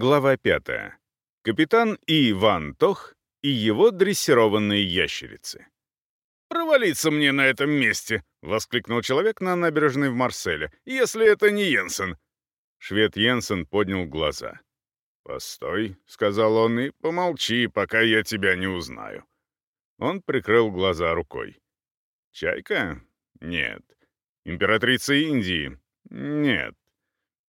Глава 5. Капитан Иван Тох и его дрессированные ящерицы. «Провалиться мне на этом месте!» — воскликнул человек на набережной в Марселе. «Если это не Йенсен!» Швед Йенсен поднял глаза. «Постой», — сказал он, — «и помолчи, пока я тебя не узнаю». Он прикрыл глаза рукой. «Чайка? Нет. Императрица Индии? Нет.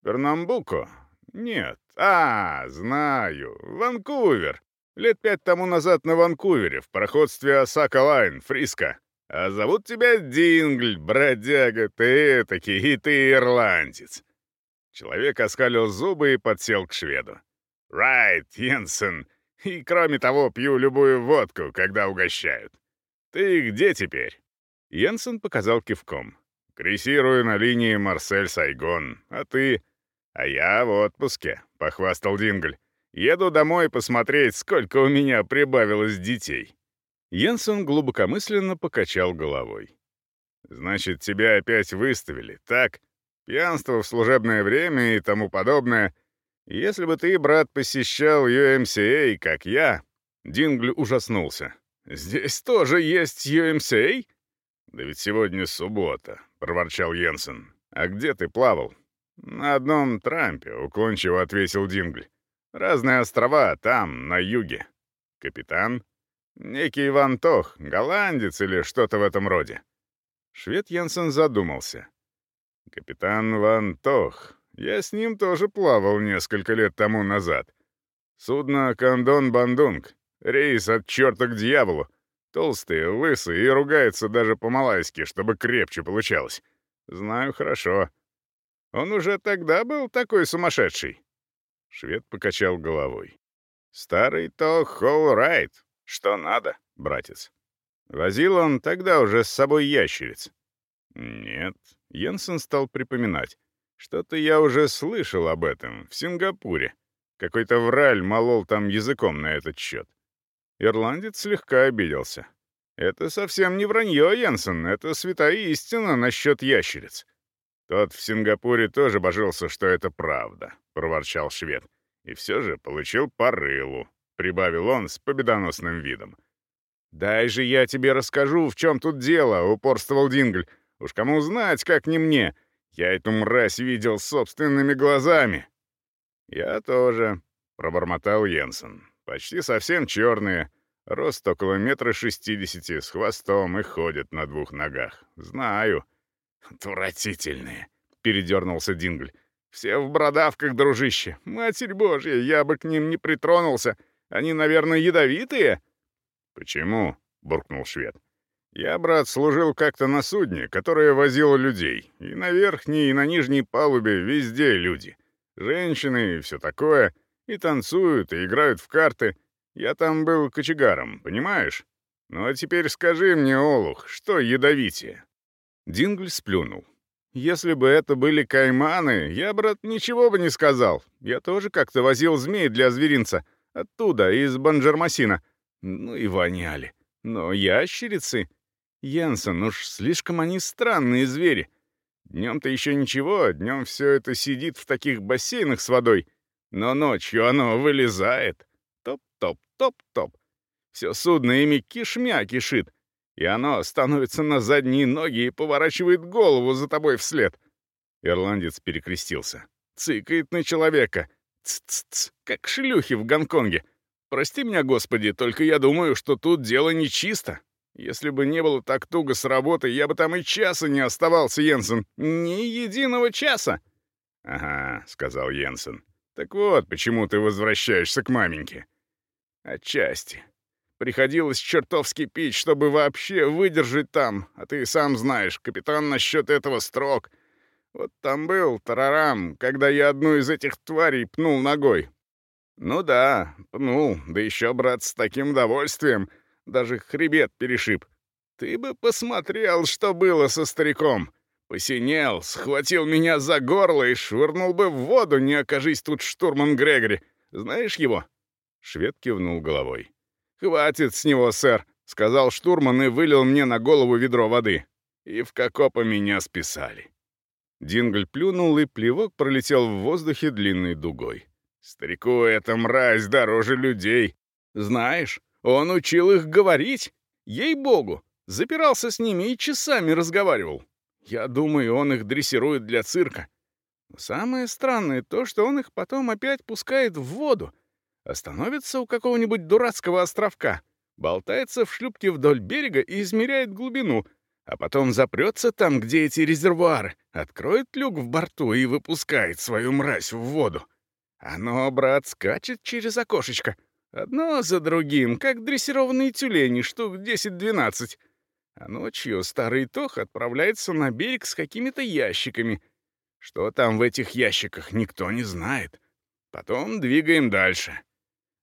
Пернамбуко? Нет. А, знаю. Ванкувер. Лет пять тому назад на Ванкувере, в пароходстве Osaka Line, Фриско. А зовут тебя Дингль, бродяга, ты этакий, и ты ирландец. Человек оскалил зубы и подсел к шведу. «Right, Йенсен. И кроме того, пью любую водку, когда угощают. Ты где теперь?» Йенсен показал кивком. «Крейсирую на линии Марсель-Сайгон. А ты...» «А я в отпуске», — похвастал Дингль. «Еду домой посмотреть, сколько у меня прибавилось детей». Йенсен глубокомысленно покачал головой. «Значит, тебя опять выставили, так? Пьянство в служебное время и тому подобное. Если бы ты, брат, посещал UMCA, как я...» Дингль ужаснулся. «Здесь тоже есть UMCA?» «Да ведь сегодня суббота», — проворчал Йенсен. «А где ты плавал?» «На одном трампе», — уклончиво ответил Дингль. «Разные острова там, на юге. Капитан?» «Некий Иван Тох, голландец или что-то в этом роде». Швед Йенсен задумался. «Капитан Ван Тох. Я с ним тоже плавал несколько лет тому назад. Судно «Кандон Бандунг». Рейс от черта к дьяволу. Толстый, лысый и ругается даже по-малайски, чтобы крепче получалось. Знаю хорошо. Он уже тогда был такой сумасшедший?» Швед покачал головой. «Старый то Холл Что надо, братец?» Возил он тогда уже с собой ящериц. «Нет», — Йенсен стал припоминать. «Что-то я уже слышал об этом в Сингапуре. Какой-то враль молол там языком на этот счет». Ирландец слегка обиделся. «Это совсем не вранье, Йенсен, это святая истина насчет ящериц. «Тот в Сингапуре тоже божился, что это правда», — проворчал швед. «И все же получил по рылу», — прибавил он с победоносным видом. «Дай же я тебе расскажу, в чем тут дело», — упорствовал Дингль. «Уж кому знать, как не мне. Я эту мразь видел собственными глазами». «Я тоже», — пробормотал Йенсен. «Почти совсем черные, рост около метра шестидесяти, с хвостом и ходят на двух ногах. Знаю». «Отвратительные!» — передернулся Дингль. «Все в бородавках, дружище. Матерь Божья, я бы к ним не притронулся. Они, наверное, ядовитые?» «Почему?» — буркнул швед. «Я, брат, служил как-то на судне, которое возило людей. И на верхней, и на нижней палубе везде люди. Женщины и все такое. И танцуют, и играют в карты. Я там был кочегаром, понимаешь? Ну а теперь скажи мне, Олух, что ядовитие?» Дингль сплюнул. «Если бы это были кайманы, я, брат, ничего бы не сказал. Я тоже как-то возил змей для зверинца. Оттуда, из Банджермасина. Ну и воняли. Но ящерицы... Янсен, уж слишком они странные звери. Днем-то еще ничего, днем все это сидит в таких бассейнах с водой. Но ночью оно вылезает. Топ-топ-топ-топ. Все судно ими кишмя кишит и оно становится на задние ноги и поворачивает голову за тобой вслед. Ирландец перекрестился. Цыкает на человека. Ц-ц-ц, как шлюхи в Гонконге. Прости меня, Господи, только я думаю, что тут дело нечисто. Если бы не было так туго с работой, я бы там и часа не оставался, Йенсен. Ни единого часа. «Ага», — сказал Йенсен. «Так вот, почему ты возвращаешься к маменьке». «Отчасти. Приходилось чертовски пить, чтобы вообще выдержать там, а ты сам знаешь, капитан насчет этого строг. Вот там был тарарам, когда я одну из этих тварей пнул ногой. Ну да, пнул, да еще, брат, с таким удовольствием. Даже хребет перешиб. Ты бы посмотрел, что было со стариком. Посинел, схватил меня за горло и швырнул бы в воду, не окажись тут штурман Грегори. Знаешь его?» Швед кивнул головой. «Хватит с него, сэр», — сказал штурман и вылил мне на голову ведро воды. И в кокопа меня списали. Дингль плюнул, и плевок пролетел в воздухе длинной дугой. Старику эта мразь дороже людей. Знаешь, он учил их говорить. Ей-богу, запирался с ними и часами разговаривал. Я думаю, он их дрессирует для цирка. Но самое странное то, что он их потом опять пускает в воду. Остановится у какого-нибудь дурацкого островка, болтается в шлюпке вдоль берега и измеряет глубину, а потом запрется там, где эти резервуары, откроет люк в борту и выпускает свою мразь в воду. Оно, брат, скачет через окошечко. Одно за другим, как дрессированные тюлени, штук 10-12. А ночью старый Тох отправляется на берег с какими-то ящиками. Что там в этих ящиках, никто не знает. Потом двигаем дальше.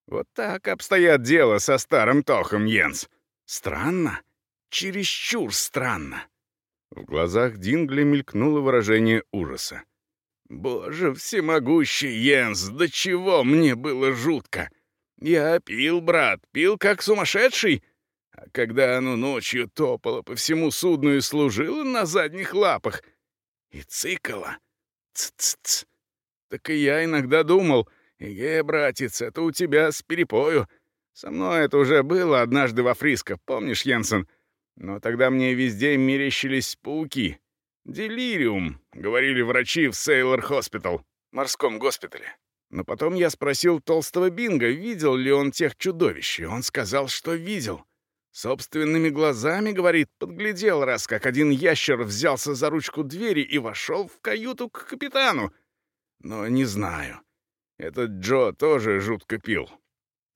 Вот так обстоят дела со старым Тохом, Йенс. Странно. Чересчур странно. В глазах Дингли мелькнуло выражение ужаса. «Боже всемогущий, Йенс, до чего мне было жутко! Я пил, брат, пил как сумасшедший, а когда оно ночью топало по всему судну и служило на задних лапах и цикало, ц-ц-ц, так и я иногда думал, «Эге, братец, это у тебя с перепою. Со мной это уже было однажды во Фриско, помнишь, Йенсен? Но тогда мне везде мерещились пауки. «Delirium», — говорили врачи в Sailor Hospital, морском госпитале. Но потом я спросил толстого Бинга, видел ли он тех чудовищ, и он сказал, что видел. Собственными глазами, говорит, подглядел раз, как один ящер взялся за ручку двери и вошел в каюту к капитану. Но не знаю. Этот Джо тоже жутко пил.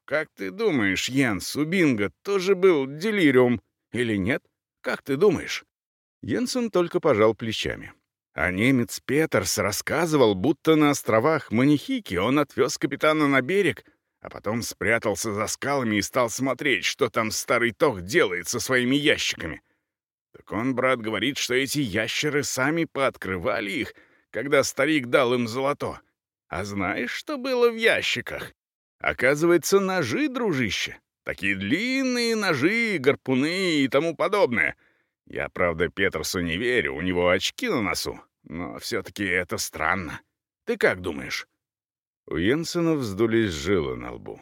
Как ты думаешь, Йенс, у Бинга тоже был делириум или нет? Как ты думаешь?» Йенсен только пожал плечами. А немец Петерс рассказывал, будто на островах Манихики он отвез капитана на берег, а потом спрятался за скалами и стал смотреть, что там старый Тох делает со своими ящиками. Так он, брат, говорит, что эти ящеры сами пооткрывали их, когда старик дал им золото. А знаешь, что было в ящиках? Оказывается, ножи, дружище. Такие длинные ножи, гарпуны и тому подобное. Я, правда, Петерсу не верю, у него очки на носу. Но все-таки это странно. Ты как думаешь?» У Йенсена вздулись жилы на лбу.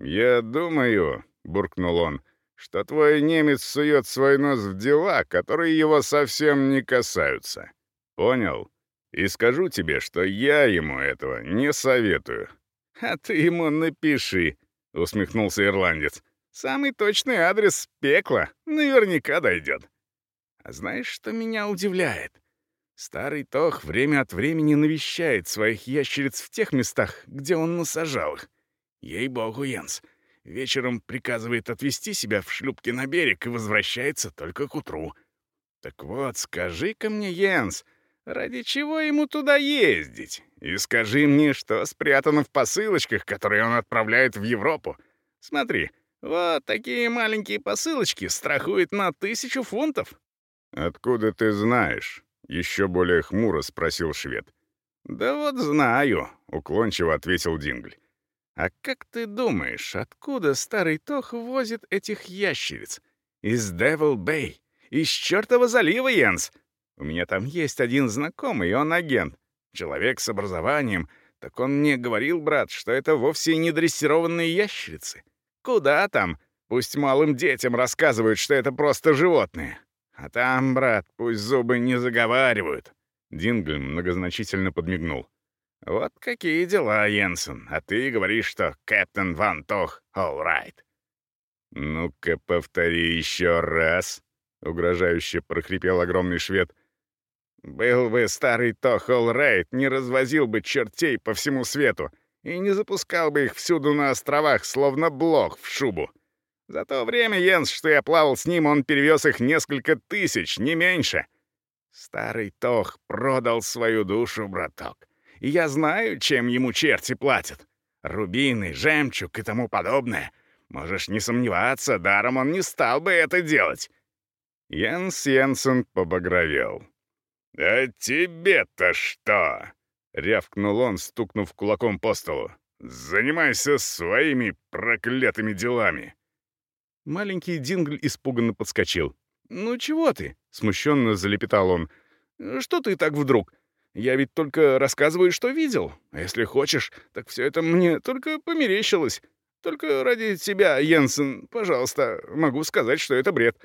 «Я думаю», — буркнул он, — «что твой немец сует свой нос в дела, которые его совсем не касаются. Понял?» И скажу тебе, что я ему этого не советую». «А ты ему напиши», — усмехнулся ирландец. «Самый точный адрес пекла наверняка дойдет». А знаешь, что меня удивляет? Старый Тох время от времени навещает своих ящериц в тех местах, где он насажал их. Ей-богу, Янс, вечером приказывает отвезти себя в шлюпке на берег и возвращается только к утру. Так вот, скажи-ка мне, Янс, Ради чего ему туда ездить? И скажи мне, что спрятано в посылочках, которые он отправляет в Европу. Смотри, вот такие маленькие посылочки страхуют на тысячу фунтов». «Откуда ты знаешь?» — еще более хмуро спросил швед. «Да вот знаю», — уклончиво ответил Дингль. «А как ты думаешь, откуда старый Тох возит этих ящериц? Из Девил-Бэй, из чертова залива, Янс!» У меня там есть один знакомый, он агент. Человек с образованием. Так он мне говорил, брат, что это вовсе не дрессированные ящерицы. Куда там? Пусть малым детям рассказывают, что это просто животные. А там, брат, пусть зубы не заговаривают. Дингль многозначительно подмигнул. «Вот какие дела, Йенсен, а ты говоришь, что Кэптен Ван Тох all right». «Ну-ка, повтори еще раз», — угрожающе прохрипел огромный швед — был бы старый Тохол Рейд, не развозил бы чертей по всему свету и не запускал бы их всюду на островах, словно блох в шубу. За то время, Йенс, что я плавал с ним, он перевез их несколько тысяч, не меньше. Старый Тох продал свою душу, браток. И я знаю, чем ему черти платят. Рубины, жемчуг и тому подобное. Можешь не сомневаться, даром он не стал бы это делать. Йенс Йенсен побагровел. «А тебе-то что?» — рявкнул он, стукнув кулаком по столу. «Занимайся своими проклятыми делами!» Маленький Дингль испуганно подскочил. «Ну чего ты?» — смущенно залепетал он. «Что ты так вдруг? Я ведь только рассказываю, что видел. А если хочешь, так все это мне только померещилось. Только ради тебя, Йенсен, пожалуйста, могу сказать, что это бред.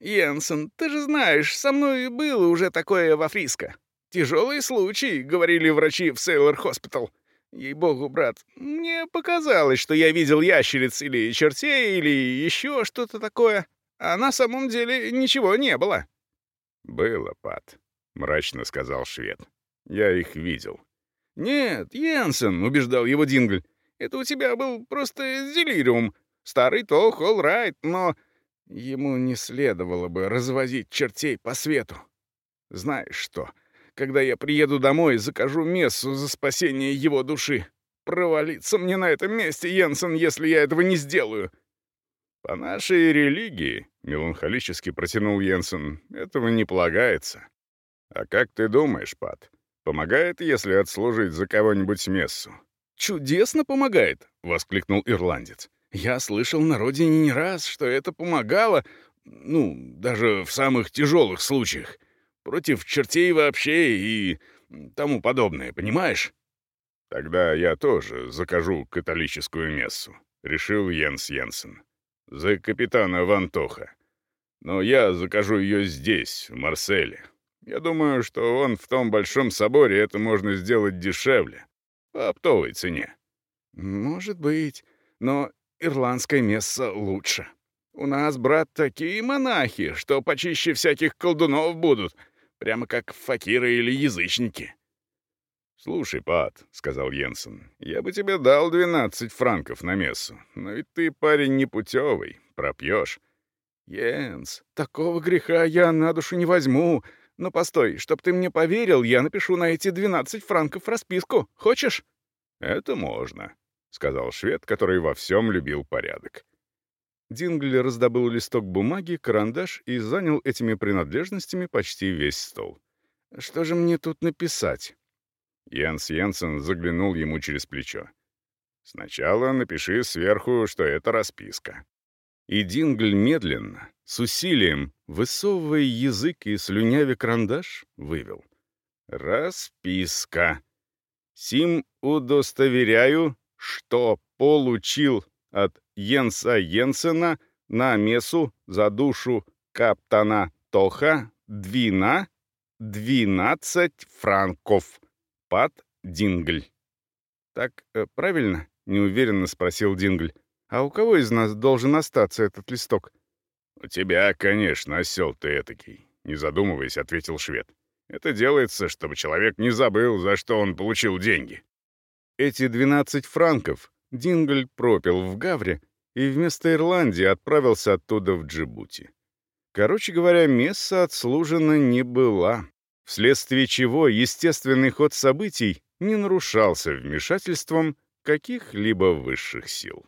Йенсен, ты же знаешь, со мной было уже такое во Фриско. Тяжелый случай, говорили врачи в Sailor Hospital. Ей-богу, брат, мне показалось, что я видел ящериц или чертей, или еще что-то такое. А на самом деле ничего не было. «Было, Пат», — мрачно сказал швед. «Я их видел». «Нет, Йенсен», — убеждал его Дингль. «Это у тебя был просто делириум. Старый то all right, но ему не следовало бы развозить чертей по свету. Знаешь что, когда я приеду домой, закажу мессу за спасение его души. Провалиться мне на этом месте, Йенсен, если я этого не сделаю». «По нашей религии», — меланхолически протянул Йенсен, — «этого не полагается. А как ты думаешь, Пат, помогает, если отслужить за кого-нибудь мессу?» «Чудесно помогает!» — воскликнул ирландец. «Я слышал на родине не раз, что это помогало, ну, даже в самых тяжелых случаях против чертей вообще и тому подобное, понимаешь?» «Тогда я тоже закажу католическую мессу», — решил Йенс Йенсен. «За капитана Вантоха. Но я закажу ее здесь, в Марселе. Я думаю, что он в том большом соборе это можно сделать дешевле, по оптовой цене». «Может быть, но ирландская месса лучше. У нас, брат, такие монахи, что почище всяких колдунов будут, Прямо как факиры или язычники. «Слушай, Пат», — сказал Йенсен, — «я бы тебе дал 12 франков на мессу, но ведь ты парень непутевый, пропьешь». «Йенс, такого греха я на душу не возьму. Но постой, чтоб ты мне поверил, я напишу на эти 12 франков расписку. Хочешь?» «Это можно», — сказал швед, который во всем любил порядок. Дингли раздобыл листок бумаги, карандаш и занял этими принадлежностями почти весь стол. «Что же мне тут написать?» Янс Йенсен заглянул ему через плечо. «Сначала напиши сверху, что это расписка». И Дингль медленно, с усилием, высовывая язык и слюнявя карандаш, вывел. «Расписка. Сим удостоверяю, что получил от Йенса Йенсена на месу за душу каптана Тоха двина двенадцать франков. Под Дингль. «Так э, правильно?» — неуверенно спросил Дингль. «А у кого из нас должен остаться этот листок?» «У тебя, конечно, осел ты этакий», — не задумываясь, ответил швед. «Это делается, чтобы человек не забыл, за что он получил деньги». Эти двенадцать франков Дингль пропил в Гавре и вместо Ирландии отправился оттуда в Джибути. Короче говоря, месса отслужена не была, вследствие чего естественный ход событий не нарушался вмешательством каких-либо высших сил.